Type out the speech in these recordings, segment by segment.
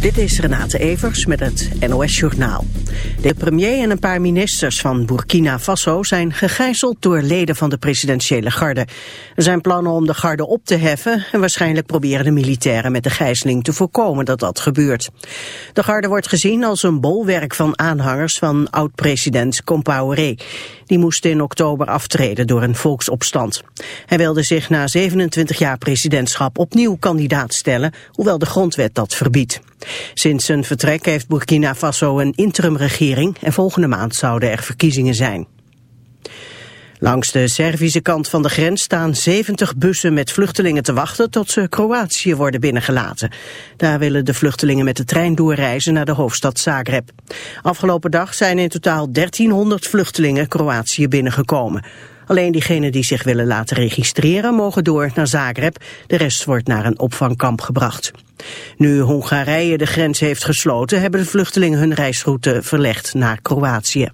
Dit is Renate Evers met het NOS Journaal. De premier en een paar ministers van Burkina Faso zijn gegijzeld door leden van de presidentiële garde. Er zijn plannen om de garde op te heffen en waarschijnlijk proberen de militairen met de gijzeling te voorkomen dat dat gebeurt. De garde wordt gezien als een bolwerk van aanhangers van oud-president Compaoré. Die moest in oktober aftreden door een volksopstand. Hij wilde zich na 27 jaar presidentschap opnieuw kandidaat stellen, hoewel de grondwet dat verbiedt. Sinds zijn vertrek heeft Burkina Faso een interimregering en volgende maand zouden er verkiezingen zijn. Langs de Servische kant van de grens staan 70 bussen met vluchtelingen te wachten tot ze Kroatië worden binnengelaten. Daar willen de vluchtelingen met de trein doorreizen naar de hoofdstad Zagreb. Afgelopen dag zijn in totaal 1300 vluchtelingen Kroatië binnengekomen. Alleen diegenen die zich willen laten registreren mogen door naar Zagreb. De rest wordt naar een opvangkamp gebracht. Nu Hongarije de grens heeft gesloten, hebben de vluchtelingen hun reisroute verlegd naar Kroatië.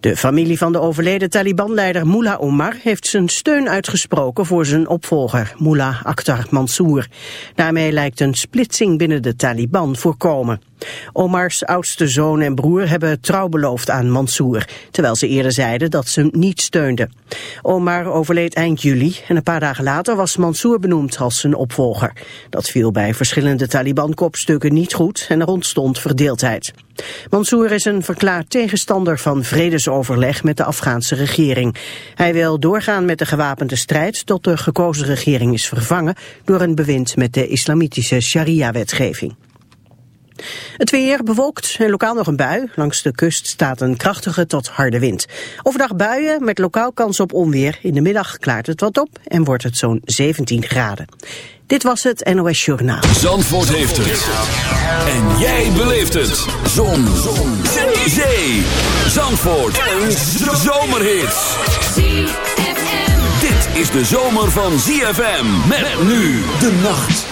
De familie van de overleden Taliban-leider Mullah Omar heeft zijn steun uitgesproken voor zijn opvolger, Mullah Akhtar Mansour. Daarmee lijkt een splitsing binnen de Taliban voorkomen. Omars oudste zoon en broer hebben trouw beloofd aan Mansour, terwijl ze eerder zeiden dat ze hem niet steunden. Omar overleed eind juli en een paar dagen later was Mansour benoemd als zijn opvolger. Dat viel bij verschillende Taliban-kopstukken niet goed en er ontstond verdeeldheid. Mansour is een verklaard tegenstander van vredesoverleg met de Afghaanse regering. Hij wil doorgaan met de gewapende strijd tot de gekozen regering is vervangen door een bewind met de islamitische sharia-wetgeving. Het weer bewolkt en lokaal nog een bui. Langs de kust staat een krachtige tot harde wind. Overdag buien met lokaal kans op onweer. In de middag klaart het wat op en wordt het zo'n 17 graden. Dit was het NOS Journaal. Zandvoort heeft het. En jij beleeft het. Zon. Zon. Zee. Zandvoort. Een zomerhit. Dit is de zomer van ZFM. Met nu de nacht.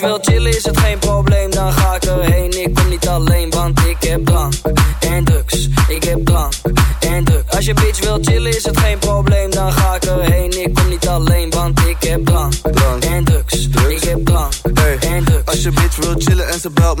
wil chillen is het geen probleem, dan ga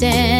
stand.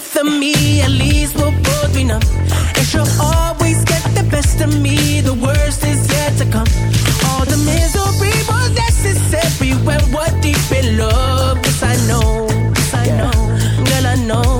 death of me, at least we'll both be numb. And she'll always get the best of me, the worst is yet to come. All the misery was necessary when we're deep in love. Yes, I know, yes, I know, girl, I know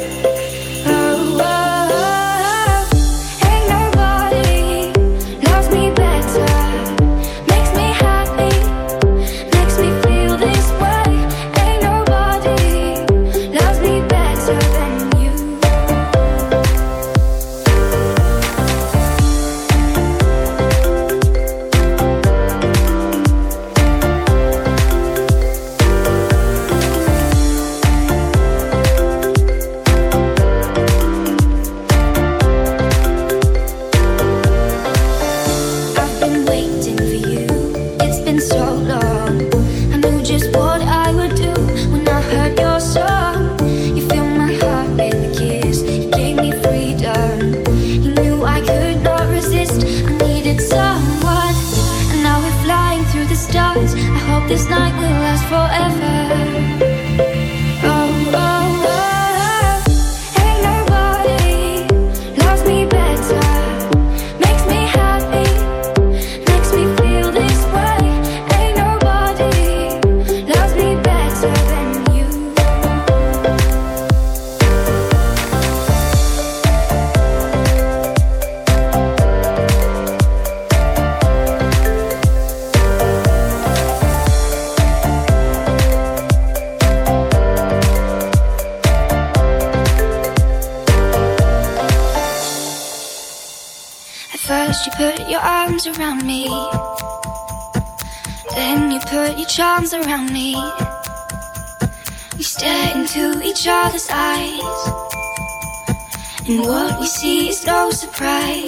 And what we see is no surprise.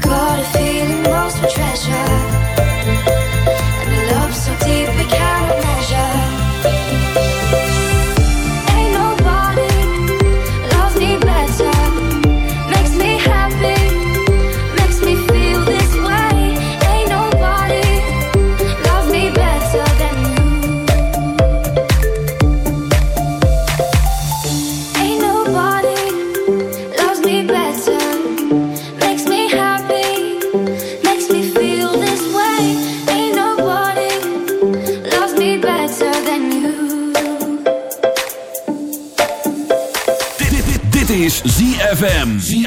Got a feeling lost treasure.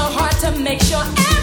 so hard to make sure.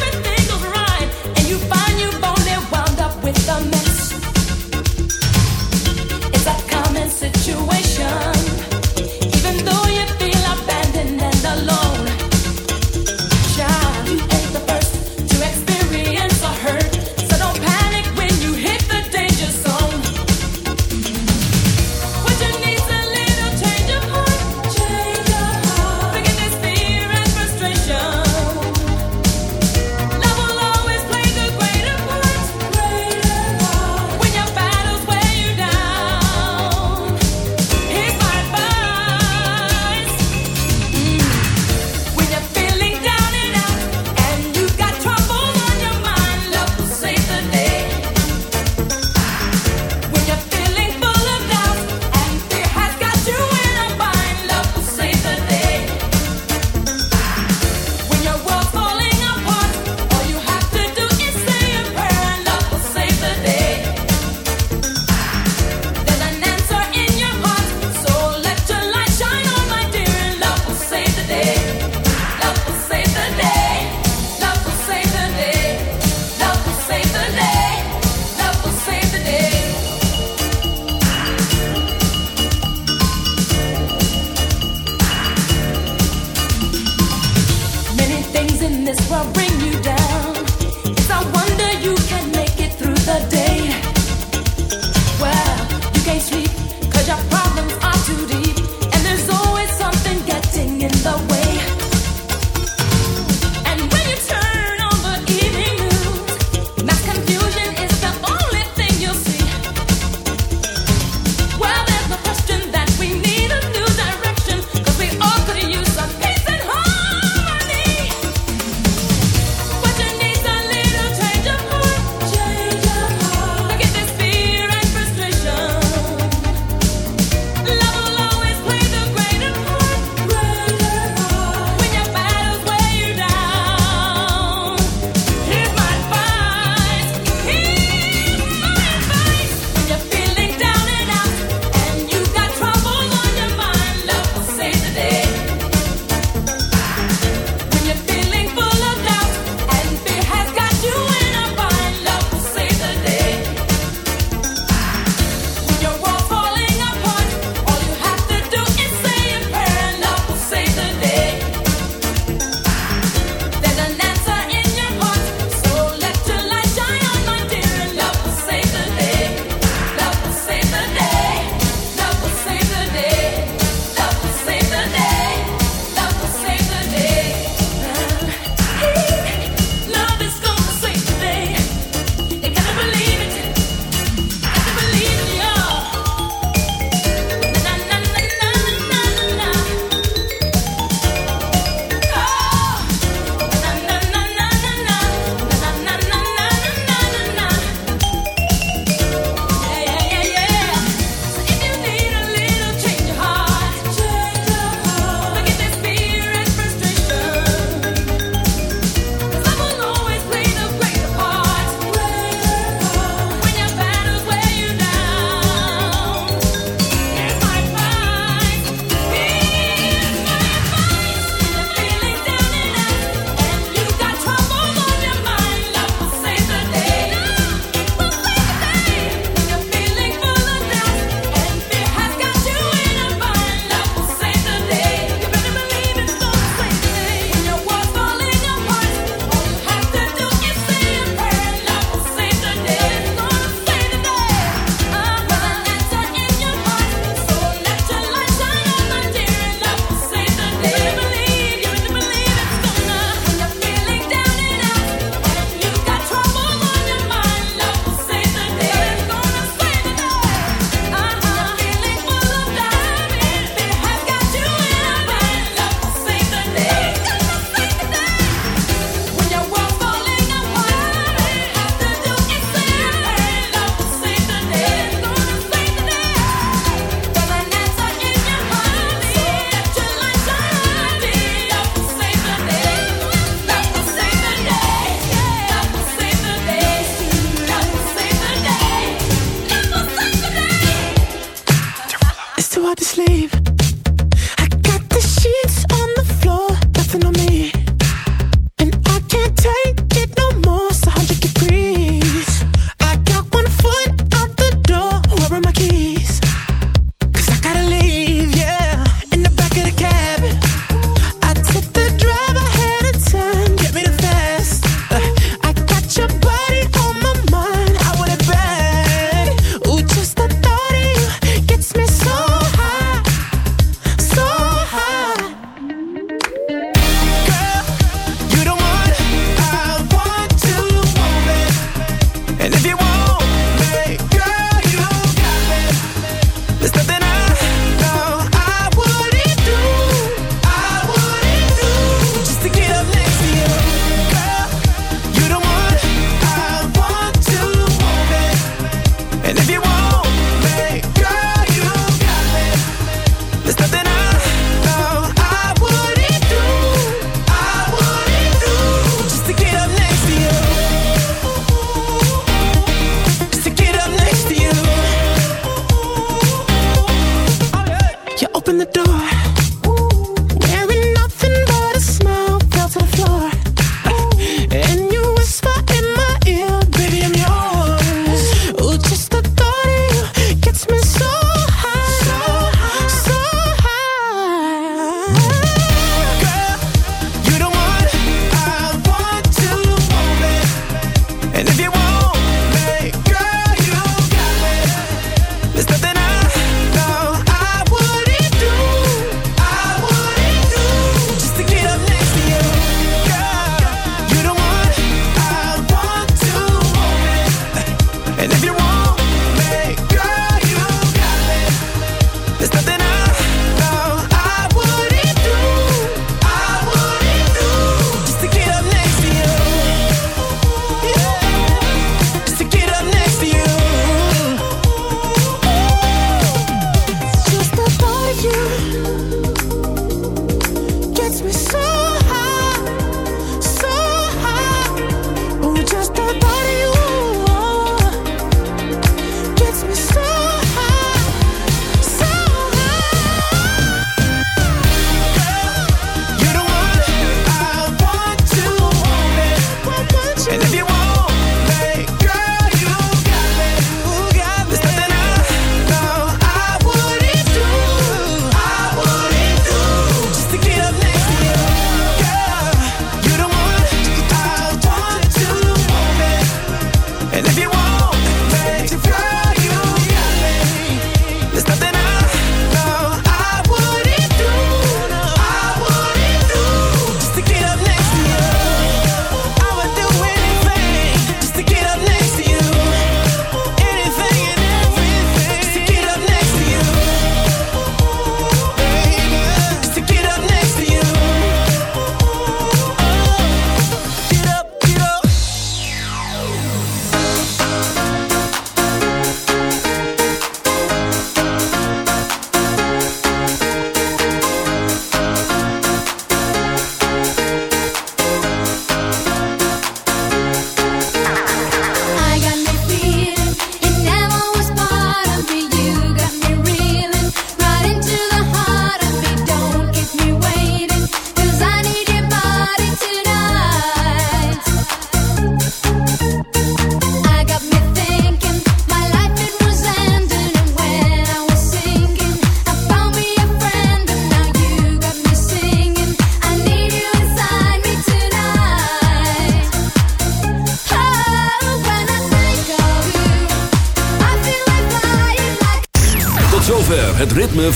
Estate